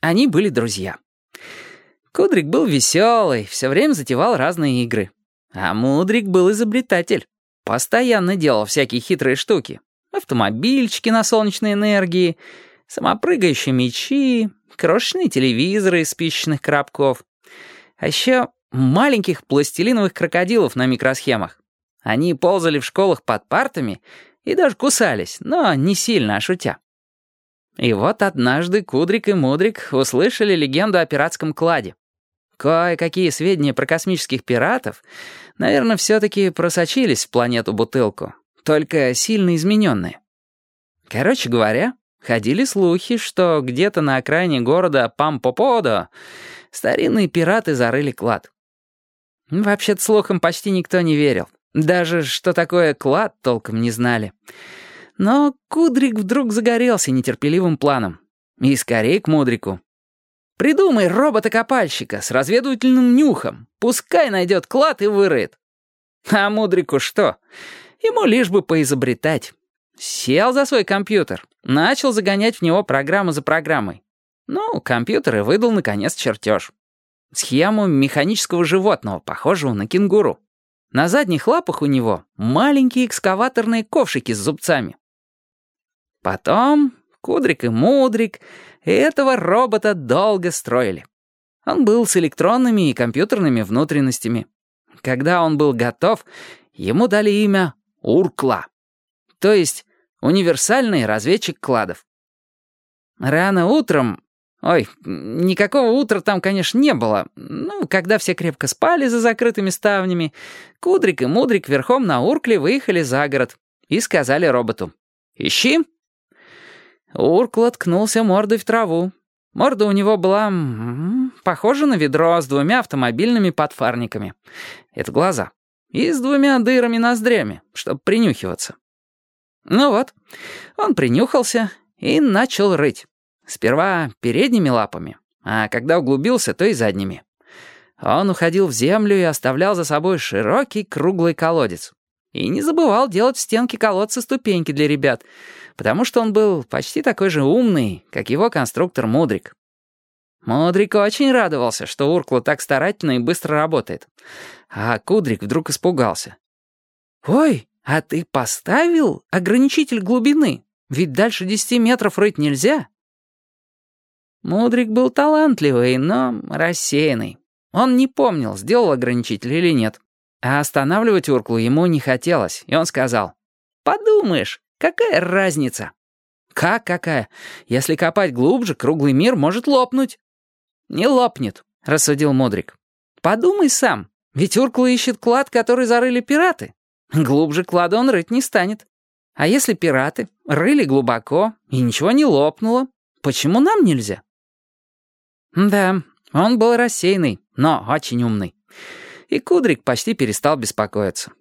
Они были друзья. Кудрик был веселый, все время затевал разные игры. А Мудрик был изобретатель. Постоянно делал всякие хитрые штуки. Автомобильчики на солнечной энергии, самопрыгающие мечи, крошечные телевизоры из спичечных коробков. А еще маленьких пластилиновых крокодилов на микросхемах. Они ползали в школах под партами и даже кусались, но не сильно, а шутя. И вот однажды Кудрик и Мудрик услышали легенду о пиратском кладе. Кое-какие сведения про космических пиратов, наверное, все-таки просочились в планету-бутылку, только сильно измененные. Короче говоря, ходили слухи, что где-то на окраине города Пампоподо старинные пираты зарыли клад. Вообще-то слухам почти никто не верил. Даже что такое клад толком не знали. Но Кудрик вдруг загорелся нетерпеливым планом. И скорее к Мудрику. «Придумай робота-копальщика с разведывательным нюхом. Пускай найдет клад и вырыет». А Мудрику что? Ему лишь бы поизобретать. Сел за свой компьютер, начал загонять в него программу за программой. Ну, компьютер и выдал, наконец, чертеж. Схему механического животного, похожего на кенгуру. На задних лапах у него маленькие экскаваторные ковшики с зубцами. Потом Кудрик и Мудрик этого робота долго строили. Он был с электронными и компьютерными внутренностями. Когда он был готов, ему дали имя Уркла, то есть универсальный разведчик кладов. Рано утром Ой, никакого утра там, конечно, не было. Ну, когда все крепко спали за закрытыми ставнями, Кудрик и Мудрик верхом на Уркле выехали за город и сказали роботу «Ищи». Уркл ткнулся мордой в траву. Морда у него была похожа на ведро с двумя автомобильными подфарниками. Это глаза. И с двумя дырами-ноздрями, чтобы принюхиваться. Ну вот, он принюхался и начал рыть. Сперва передними лапами, а когда углубился, то и задними. Он уходил в землю и оставлял за собой широкий круглый колодец. И не забывал делать в стенке колодца ступеньки для ребят, потому что он был почти такой же умный, как его конструктор Мудрик. Мудрик очень радовался, что Уркла так старательно и быстро работает. А Кудрик вдруг испугался. «Ой, а ты поставил ограничитель глубины? Ведь дальше десяти метров рыть нельзя». Мудрик был талантливый, но рассеянный. Он не помнил, сделал ограничитель или нет. А останавливать Урклу ему не хотелось, и он сказал, «Подумаешь, какая разница?» «Как какая? Если копать глубже, круглый мир может лопнуть». «Не лопнет», — рассудил Мудрик. «Подумай сам, ведь Уркла ищет клад, который зарыли пираты. Глубже клада он рыть не станет. А если пираты рыли глубоко и ничего не лопнуло, почему нам нельзя?» Да, он был рассеянный, но очень умный. И Кудрик почти перестал беспокоиться.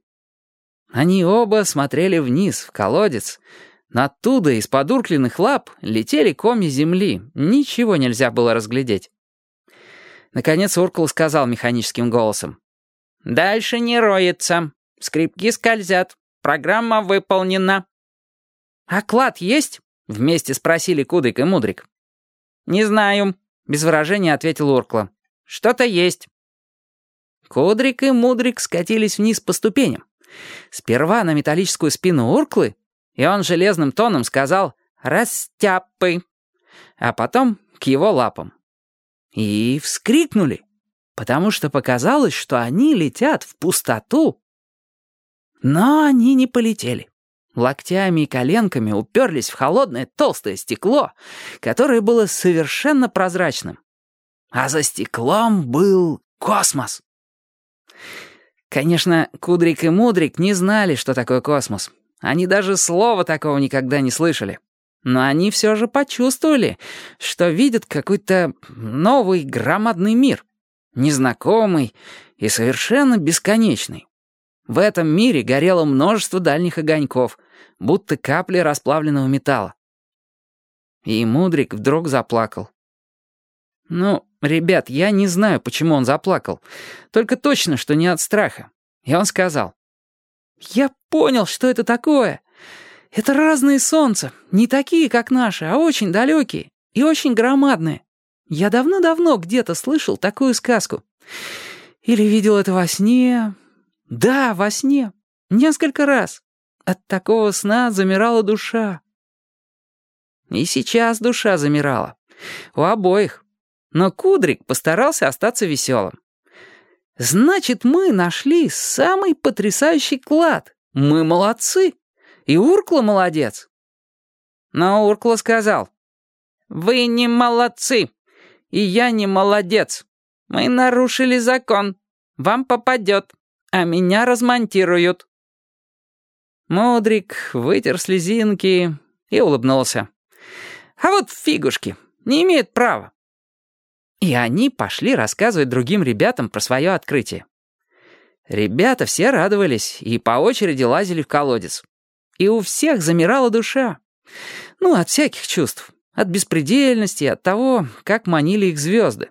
Они оба смотрели вниз, в колодец. Но оттуда, из-под уркленных лап, летели коми земли. Ничего нельзя было разглядеть. Наконец Уркл сказал механическим голосом. «Дальше не роется. Скрипки скользят. Программа выполнена». «А клад есть?» — вместе спросили Кудрик и Мудрик. «Не знаю», без выражения ответил Уркла. «Что-то есть». Кудрик и Мудрик скатились вниз по ступеням. Сперва на металлическую спину Урклы, и он железным тоном сказал «Растяпы», а потом к его лапам. И вскрикнули, потому что показалось, что они летят в пустоту. Но они не полетели локтями и коленками уперлись в холодное толстое стекло, которое было совершенно прозрачным. А за стеклом был космос. Конечно, Кудрик и Мудрик не знали, что такое космос. Они даже слова такого никогда не слышали. Но они все же почувствовали, что видят какой-то новый громадный мир, незнакомый и совершенно бесконечный. В этом мире горело множество дальних огоньков, будто капли расплавленного металла. И Мудрик вдруг заплакал. Ну, ребят, я не знаю, почему он заплакал. Только точно, что не от страха. И он сказал. «Я понял, что это такое. Это разные солнца, не такие, как наши, а очень далекие и очень громадные. Я давно-давно где-то слышал такую сказку. Или видел это во сне. Да, во сне. Несколько раз. От такого сна замирала душа. И сейчас душа замирала. У обоих. Но Кудрик постарался остаться веселым. Значит, мы нашли самый потрясающий клад. Мы молодцы. И Уркла молодец. Но Уркла сказал, «Вы не молодцы, и я не молодец. Мы нарушили закон. Вам попадет, а меня размонтируют». Мудрик вытер слезинки и улыбнулся. «А вот фигушки, не имеют права». И они пошли рассказывать другим ребятам про свое открытие. Ребята все радовались и по очереди лазили в колодец. И у всех замирала душа. Ну, от всяких чувств. От беспредельности, от того, как манили их звезды.